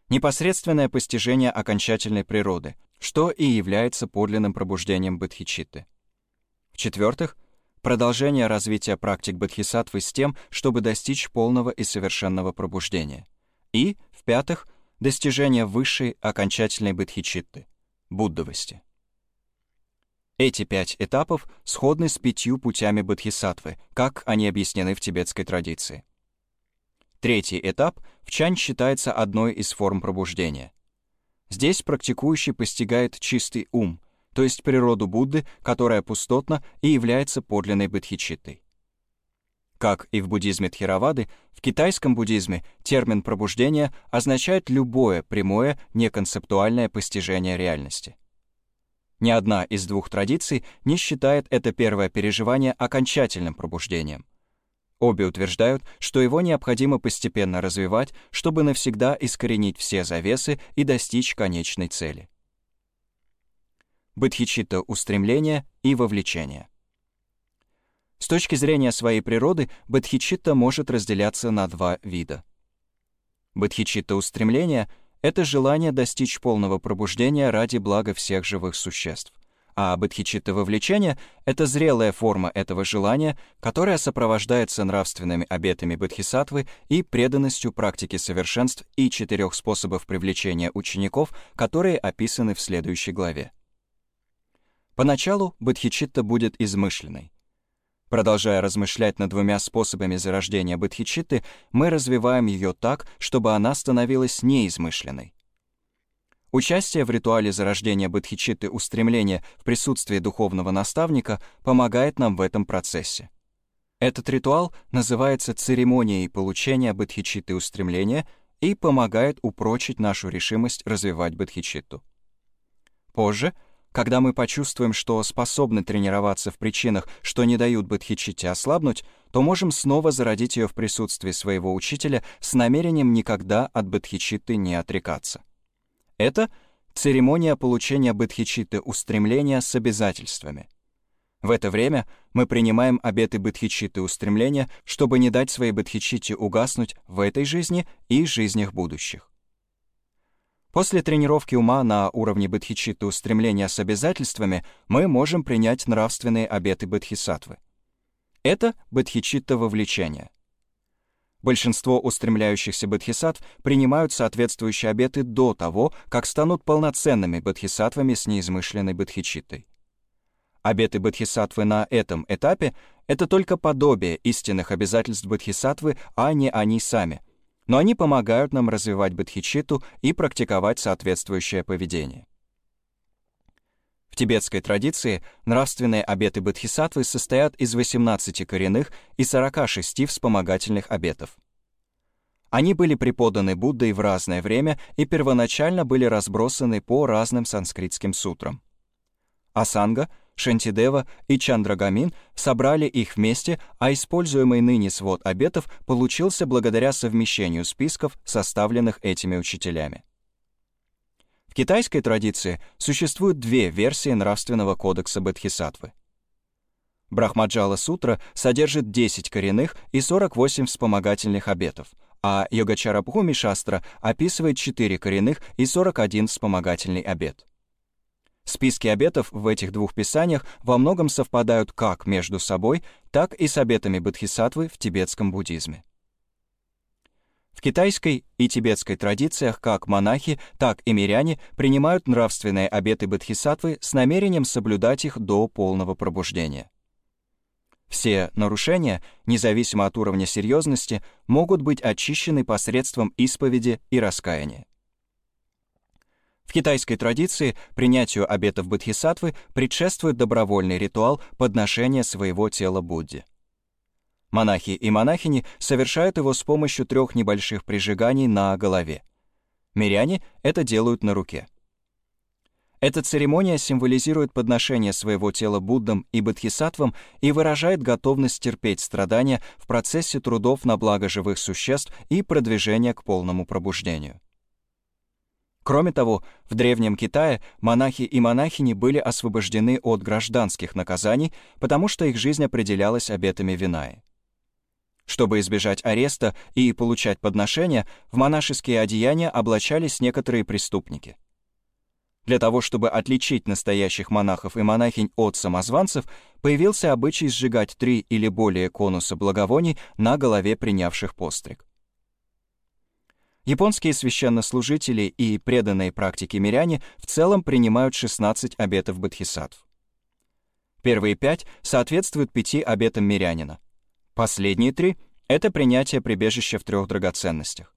непосредственное постижение окончательной природы, что и является подлинным пробуждением бодхичитты. В-четвертых, продолжение развития практик бодхисаттвы с тем, чтобы достичь полного и совершенного пробуждения. И, в-пятых, достижение высшей окончательной бодхичитты — буддовости. Эти пять этапов сходны с пятью путями бодхисаттвы, как они объяснены в тибетской традиции. Третий этап в чань считается одной из форм пробуждения. Здесь практикующий постигает чистый ум, то есть природу Будды, которая пустотна и является подлинной бодхичиттой. Как и в буддизме Тхеравады, в китайском буддизме термин «пробуждение» означает любое прямое, неконцептуальное постижение реальности. Ни одна из двух традиций не считает это первое переживание окончательным пробуждением. Обе утверждают, что его необходимо постепенно развивать, чтобы навсегда искоренить все завесы и достичь конечной цели. Бодхичитта — устремление и вовлечение. С точки зрения своей природы, бодхичитта может разделяться на два вида. Бодхичитта устремления — это желание достичь полного пробуждения ради блага всех живых существ. А бодхичитта вовлечение — это зрелая форма этого желания, которая сопровождается нравственными обетами бодхисаттвы и преданностью практике совершенств и четырех способов привлечения учеников, которые описаны в следующей главе. Поначалу бодхичитта будет измышленной. Продолжая размышлять над двумя способами зарождения бодхичитты, мы развиваем ее так, чтобы она становилась неизмышленной. Участие в ритуале зарождения бодхичитты устремления в присутствии духовного наставника помогает нам в этом процессе. Этот ритуал называется церемонией получения бодхичитты устремления и помогает упрочить нашу решимость развивать бодхичитту. Позже — когда мы почувствуем, что способны тренироваться в причинах, что не дают бодхичитте ослабнуть, то можем снова зародить ее в присутствии своего учителя с намерением никогда от бодхичитты не отрекаться. Это церемония получения бодхичитты устремления с обязательствами. В это время мы принимаем обеты бодхичитты устремления, чтобы не дать своей бодхичитте угаснуть в этой жизни и жизнях будущих. После тренировки ума на уровне бодхичитты устремления с обязательствами мы можем принять нравственные обеты бодхисаттвы. Это бодхичитта вовлечение. Большинство устремляющихся бодхисаттв принимают соответствующие обеты до того, как станут полноценными бодхисаттвами с неизмышленной бодхичиттой. Обеты бодхисаттвы на этом этапе — это только подобие истинных обязательств бодхисаттвы, а не они сами — но они помогают нам развивать бодхичитту и практиковать соответствующее поведение. В тибетской традиции нравственные обеты бодхисаттвы состоят из 18 коренных и 46 вспомогательных обетов. Они были преподаны Буддой в разное время и первоначально были разбросаны по разным санскритским сутрам. Асанга — Шантидева и Чандрагамин собрали их вместе, а используемый ныне свод обетов получился благодаря совмещению списков, составленных этими учителями. В китайской традиции существуют две версии нравственного кодекса Бодхисаттвы. Брахмаджала сутра содержит 10 коренных и 48 вспомогательных обетов, а Йогачарабхуми шастра описывает 4 коренных и 41 вспомогательный обет. Списки обетов в этих двух писаниях во многом совпадают как между собой, так и с обетами бодхисаттвы в тибетском буддизме. В китайской и тибетской традициях как монахи, так и миряне принимают нравственные обеты бодхисаттвы с намерением соблюдать их до полного пробуждения. Все нарушения, независимо от уровня серьезности, могут быть очищены посредством исповеди и раскаяния. В китайской традиции принятию обетов бодхисаттвы предшествует добровольный ритуал подношения своего тела Будде. Монахи и монахини совершают его с помощью трех небольших прижиганий на голове. Миряне это делают на руке. Эта церемония символизирует подношение своего тела Буддам и Бодхисаттвам и выражает готовность терпеть страдания в процессе трудов на благо живых существ и продвижения к полному пробуждению. Кроме того, в Древнем Китае монахи и монахини были освобождены от гражданских наказаний, потому что их жизнь определялась обетами Винаи. Чтобы избежать ареста и получать подношения, в монашеские одеяния облачались некоторые преступники. Для того, чтобы отличить настоящих монахов и монахинь от самозванцев, появился обычай сжигать три или более конуса благовоний на голове принявших постриг. Японские священнослужители и преданные практики миряне в целом принимают 16 обетов бодхисаттв. Первые пять соответствуют пяти обетам мирянина. Последние три — это принятие прибежища в трех драгоценностях.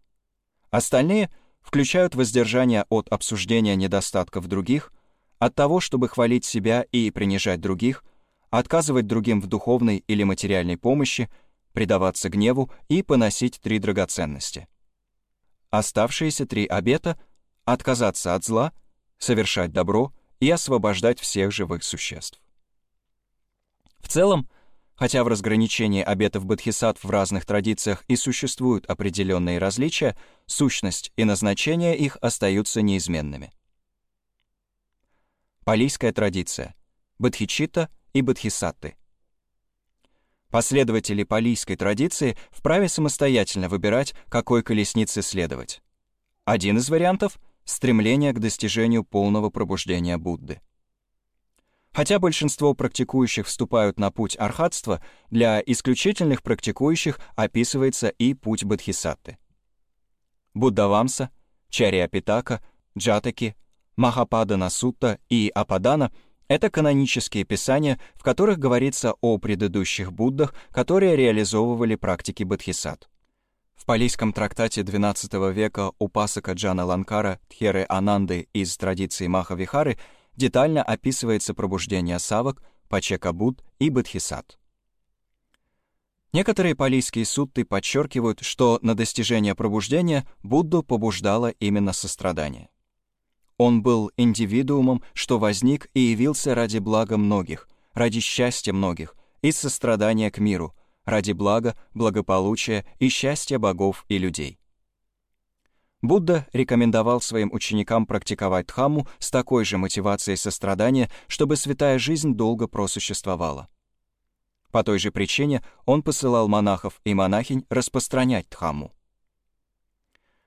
Остальные — включают воздержание от обсуждения недостатков других, от того, чтобы хвалить себя и принижать других, отказывать другим в духовной или материальной помощи, предаваться гневу и поносить три драгоценности. Оставшиеся три обета — отказаться от зла, совершать добро и освобождать всех живых существ. В целом, Хотя в разграничении обетов бодхисаттв в разных традициях и существуют определенные различия, сущность и назначение их остаются неизменными. Палийская традиция. Бодхичитта и бодхисатты. Последователи палийской традиции вправе самостоятельно выбирать, какой колеснице следовать. Один из вариантов — стремление к достижению полного пробуждения Будды. Хотя большинство практикующих вступают на путь архатства, для исключительных практикующих описывается и путь бодхисатты. Буддавамса, Чариапитака, Джатаки, Махападана Сутта и Ападана — это канонические писания, в которых говорится о предыдущих Буддах, которые реализовывали практики бодхисаттв. В палийском трактате XII века Упасака Джана Ланкара Тхеры Ананды из традиции Махавихары — детально описывается пробуждение савок, пачекабуд и бодхисат. Некоторые палийские сутты подчеркивают, что на достижение пробуждения Будду побуждало именно сострадание. Он был индивидуумом, что возник и явился ради блага многих, ради счастья многих, из сострадания к миру, ради блага, благополучия и счастья богов и людей. Будда рекомендовал своим ученикам практиковать дхамму с такой же мотивацией сострадания, чтобы святая жизнь долго просуществовала. По той же причине он посылал монахов и монахинь распространять дхамму.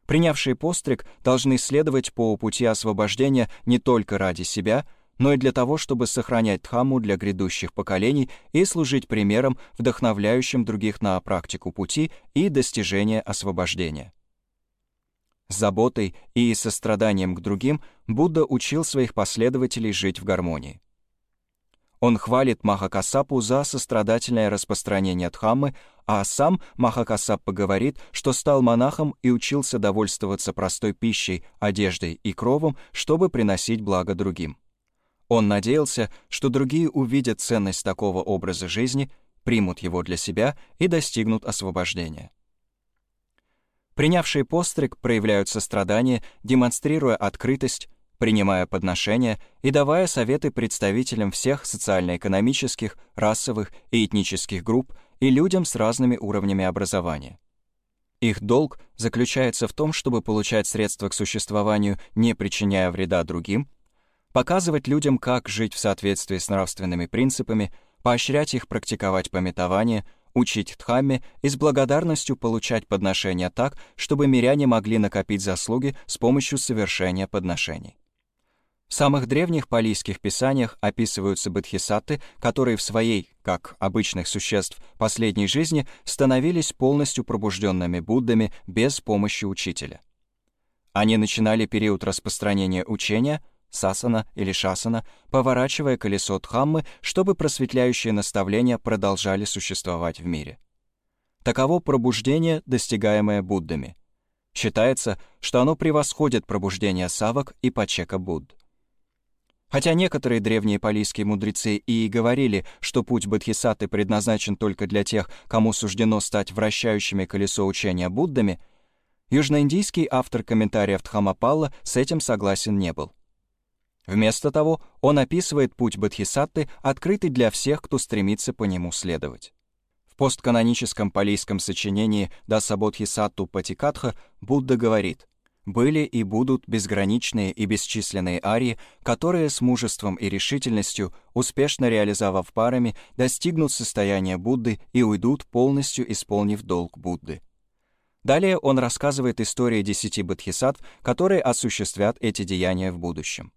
Принявшие постриг должны следовать по пути освобождения не только ради себя, но и для того, чтобы сохранять дхамму для грядущих поколений и служить примером, вдохновляющим других на практику пути и достижение освобождения. С заботой и состраданием к другим Будда учил своих последователей жить в гармонии. Он хвалит Махакасапу за сострадательное распространение Дхаммы, а сам Махакасаппа говорит, что стал монахом и учился довольствоваться простой пищей, одеждой и кровом, чтобы приносить благо другим. Он надеялся, что другие увидят ценность такого образа жизни, примут его для себя и достигнут освобождения. Принявшие постриг проявляют сострадание, демонстрируя открытость, принимая подношения и давая советы представителям всех социально-экономических, расовых и этнических групп и людям с разными уровнями образования. Их долг заключается в том, чтобы получать средства к существованию, не причиняя вреда другим, показывать людям, как жить в соответствии с нравственными принципами, поощрять их практиковать пометование, учить Дхамме и с благодарностью получать подношения так, чтобы миряне могли накопить заслуги с помощью совершения подношений. Самых древних палийских писаниях описываются бодхисатты, которые в своей, как обычных существ, последней жизни становились полностью пробужденными Буддами без помощи учителя. Они начинали период распространения учения — сасана или шасана, поворачивая колесо Дхаммы, чтобы просветляющие наставления продолжали существовать в мире. Таково пробуждение, достигаемое Буддами. Считается, что оно превосходит пробуждение савок и пачека Будд. Хотя некоторые древние палийские мудрецы и говорили, что путь Бодхисатты предназначен только для тех, кому суждено стать вращающими колесо учения Буддами, южноиндийский автор комментариев Дхамапалла с этим согласен не был. Вместо того, он описывает путь Бодхисатты, открытый для всех, кто стремится по нему следовать. В постканоническом палийском сочинении «Даса Бодхисатту Патикатха» Будда говорит «Были и будут безграничные и бесчисленные арии, которые с мужеством и решительностью, успешно реализовав парами, достигнут состояния Будды и уйдут, полностью исполнив долг Будды». Далее он рассказывает истории десяти бодхисаттв, которые осуществят эти деяния в будущем.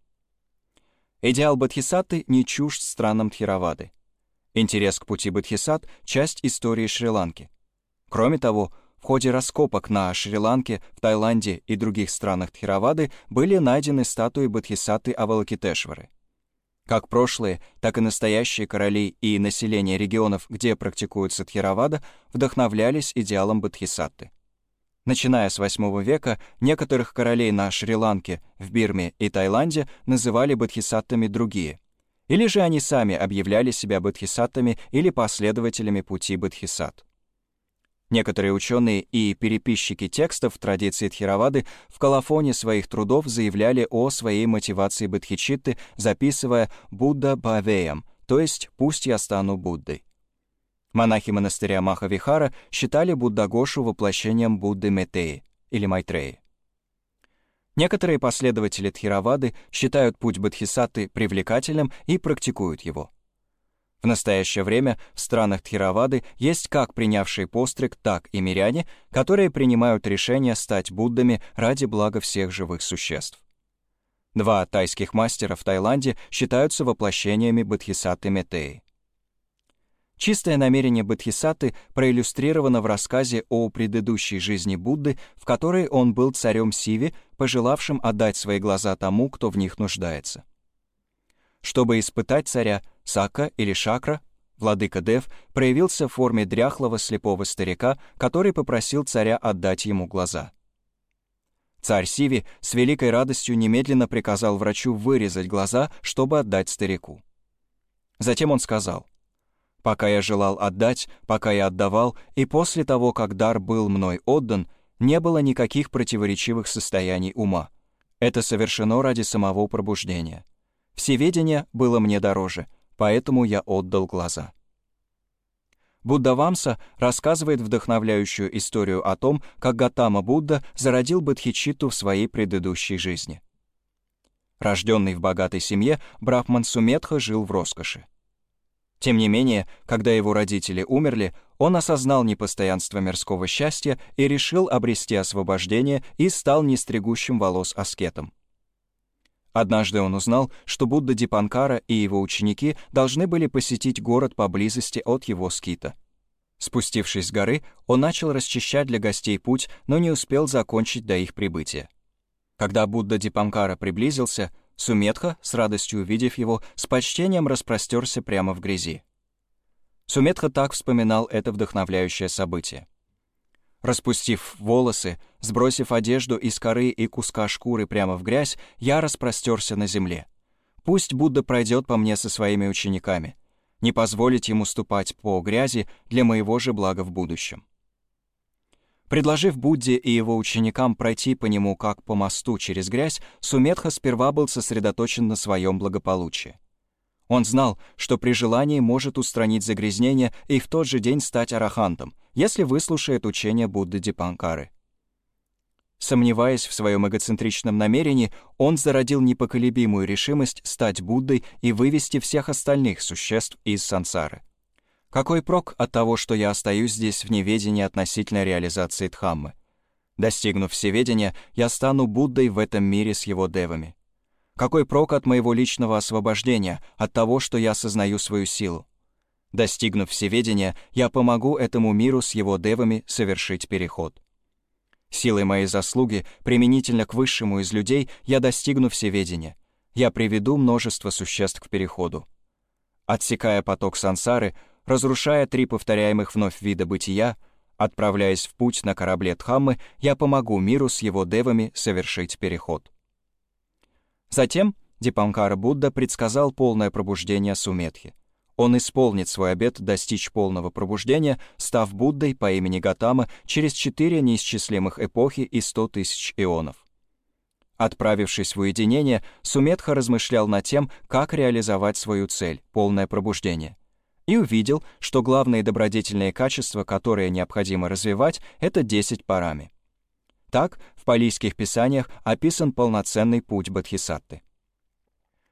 Идеал Бодхисатты не чужд странам Тхировады. Интерес к пути Бодхисат — часть истории Шри-Ланки. Кроме того, в ходе раскопок на Шри-Ланке, в Таиланде и других странах Тхировады были найдены статуи Бодхисатты Авалокитешвары. Как прошлые, так и настоящие короли и население регионов, где практикуется Тхировада, вдохновлялись идеалом Бодхисатты. Начиная с VIII века, некоторых королей на Шри-Ланке, в Бирме и Таиланде называли бодхисаттами другие. Или же они сами объявляли себя бодхисаттами или последователями пути бодхисатт. Некоторые ученые и переписчики текстов традиции Тхировады в колофоне своих трудов заявляли о своей мотивации бодхичитты, записывая «Будда Бавеям», то есть «Пусть я стану Буддой». Монахи монастыря Махавихара считали Буддагошу воплощением Будды Метеи или Майтреи. Некоторые последователи Тхировады считают путь Бодхисатты привлекательным и практикуют его. В настоящее время в странах Тхировады есть как принявшие постриг, так и миряне, которые принимают решение стать Буддами ради блага всех живых существ. Два тайских мастера в Таиланде считаются воплощениями Бодхисатты Метеи. Чистое намерение Бодхисатты проиллюстрировано в рассказе о предыдущей жизни Будды, в которой он был царем Сиви, пожелавшим отдать свои глаза тому, кто в них нуждается. Чтобы испытать царя, Сака или Шакра, владыка Дев, проявился в форме дряхлого слепого старика, который попросил царя отдать ему глаза. Царь Сиви с великой радостью немедленно приказал врачу вырезать глаза, чтобы отдать старику. Затем он сказал, «Пока я желал отдать, пока я отдавал, и после того, как дар был мной отдан, не было никаких противоречивых состояний ума. Это совершено ради самого пробуждения. Всеведение было мне дороже, поэтому я отдал глаза. Будда Вамса рассказывает вдохновляющую историю о том, как Гатама Будда зародил Бодхичитту в своей предыдущей жизни. Рожденный в богатой семье, Брахман Суметха жил в роскоши. Тем не менее, когда его родители умерли, он осознал непостоянство мирского счастья и решил обрести освобождение и стал нестригущим волос аскетом. Однажды он узнал, что Будда Дипанкара и его ученики должны были посетить город поблизости от его скита. Спустившись с горы, он начал расчищать для гостей путь, но не успел закончить до их прибытия. Когда Будда Дипанкара приблизился, Суметха, с радостью увидев его, с почтением распростерся прямо в грязи. Суметха так вспоминал это вдохновляющее событие. Распустив волосы, сбросив одежду из коры и куска шкуры прямо в грязь, я распростерся на земле. Пусть Будда пройдет по мне со своими учениками. Не позволить ему ступать по грязи для моего же блага в будущем. Предложив Будде и его ученикам пройти по нему как по мосту через грязь, Суметха сперва был сосредоточен на своем благополучии. Он знал, что при желании может устранить загрязнение и в тот же день стать арахантом, если выслушает учение Будды Дипанкары. Сомневаясь в своем эгоцентричном намерении, он зародил непоколебимую решимость стать Буддой и вывести всех остальных существ из сансары. Какой прок от того, что я остаюсь здесь в неведении относительно реализации Дхаммы? Достигнув всеведения, я стану Буддой в этом мире с его девами. Какой прок от моего личного освобождения, от того, что я осознаю свою силу? Достигнув всеведения, я помогу этому миру с его девами совершить переход. Силой моей заслуги, применительно к высшему из людей, я достигну всеведения. Я приведу множество существ к переходу. Отсекая поток сансары, разрушая три повторяемых вновь вида бытия, отправляясь в путь на корабле Дхаммы, я помогу миру с его девами совершить переход. Затем Дипанкара Будда предсказал полное пробуждение Суметхи. Он исполнит свой обет достичь полного пробуждения, став Буддой по имени Гатама через четыре неисчислимых эпохи и сто тысяч ионов. Отправившись в уединение, Суметха размышлял над тем, как реализовать свою цель — полное пробуждение. И увидел, что главные добродетельные качества, которые необходимо развивать, — это 10 парами. Так, в палийских писаниях описан полноценный путь Бодхисатты.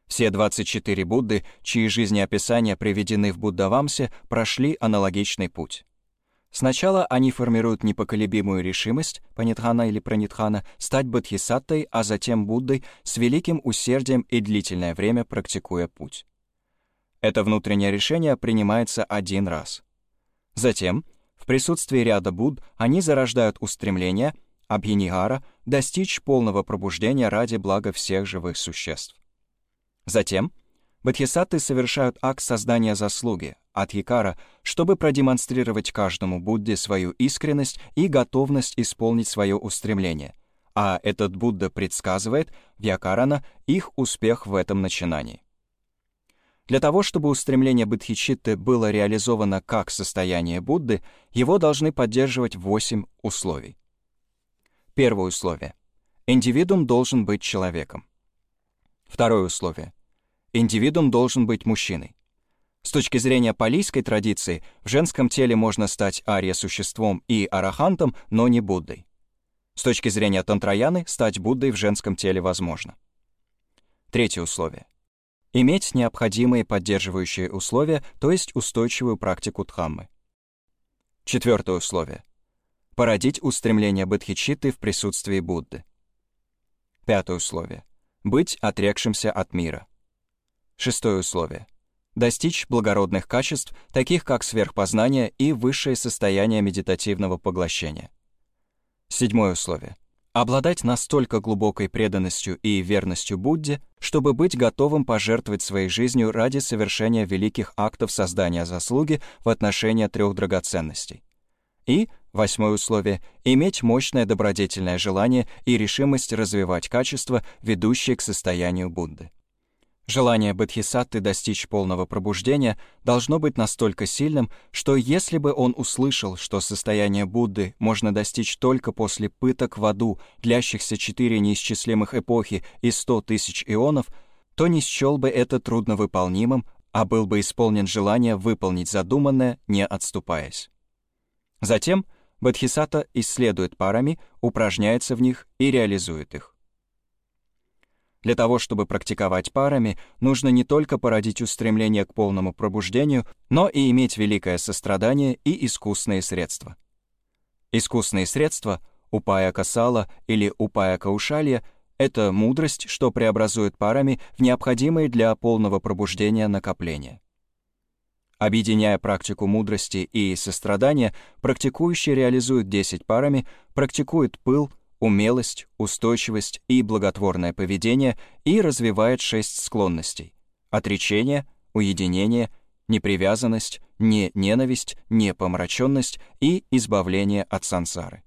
Все 24 Будды, чьи жизнеописания приведены в Буддавамсе, прошли аналогичный путь. Сначала они формируют непоколебимую решимость, панитхана или пранитхана, стать бодхисаттой, а затем Буддой с великим усердием и длительное время практикуя путь. Это внутреннее решение принимается один раз. Затем, в присутствии ряда Будд, они зарождают устремление, абхинигара, достичь полного пробуждения ради блага всех живых существ. Затем, бодхисатты совершают акт создания заслуги, Адхикара, чтобы продемонстрировать каждому Будде свою искренность и готовность исполнить свое устремление, а этот Будда предсказывает, Вьякарана, их успех в этом начинании. Для того, чтобы устремление Бодхичитты было реализовано как состояние Будды, его должны поддерживать восемь условий. Первое условие. Индивидуум должен быть человеком. Второе условие. Индивидуум должен быть мужчиной. С точки зрения палийской традиции, в женском теле можно стать ария-существом и арахантом, но не Буддой. С точки зрения тантраяны, стать Буддой в женском теле возможно. Третье условие. Иметь необходимые поддерживающие условия, то есть устойчивую практику дхаммы. Четвертое условие. Породить устремление бодхичитты в присутствии Будды. Пятое условие. Быть отрекшимся от мира. Шестое условие достичь благородных качеств, таких как сверхпознание и высшее состояние медитативного поглощения. Седьмое условие. Обладать настолько глубокой преданностью и верностью Будде, чтобы быть готовым пожертвовать своей жизнью ради совершения великих актов создания заслуги в отношении трех драгоценностей. И, восьмое условие, иметь мощное добродетельное желание и решимость развивать качества, ведущие к состоянию Будды. Желание Бодхисатты достичь полного пробуждения должно быть настолько сильным, что если бы он услышал, что состояние Будды можно достичь только после пыток в аду, длящихся четыре неисчислимых эпохи и сто тысяч ионов, то не счел бы это трудновыполнимым, а был бы исполнен желание выполнить задуманное, не отступаясь. Затем Бодхисатта исследует парами, упражняется в них и реализует их. Для того, чтобы практиковать парами, нужно не только породить устремление к полному пробуждению, но и иметь великое сострадание и искусные средства. Искусные средства, упая касала или упая каушалья, это мудрость, что преобразует парами в необходимые для полного пробуждения накопления. Объединяя практику мудрости и сострадания, практикующий реализует 10 парами, практикует пыл, умелость, устойчивость и благотворное поведение и развивает шесть склонностей — отречение, уединение, непривязанность, не ненависть, не помраченность и избавление от сансары.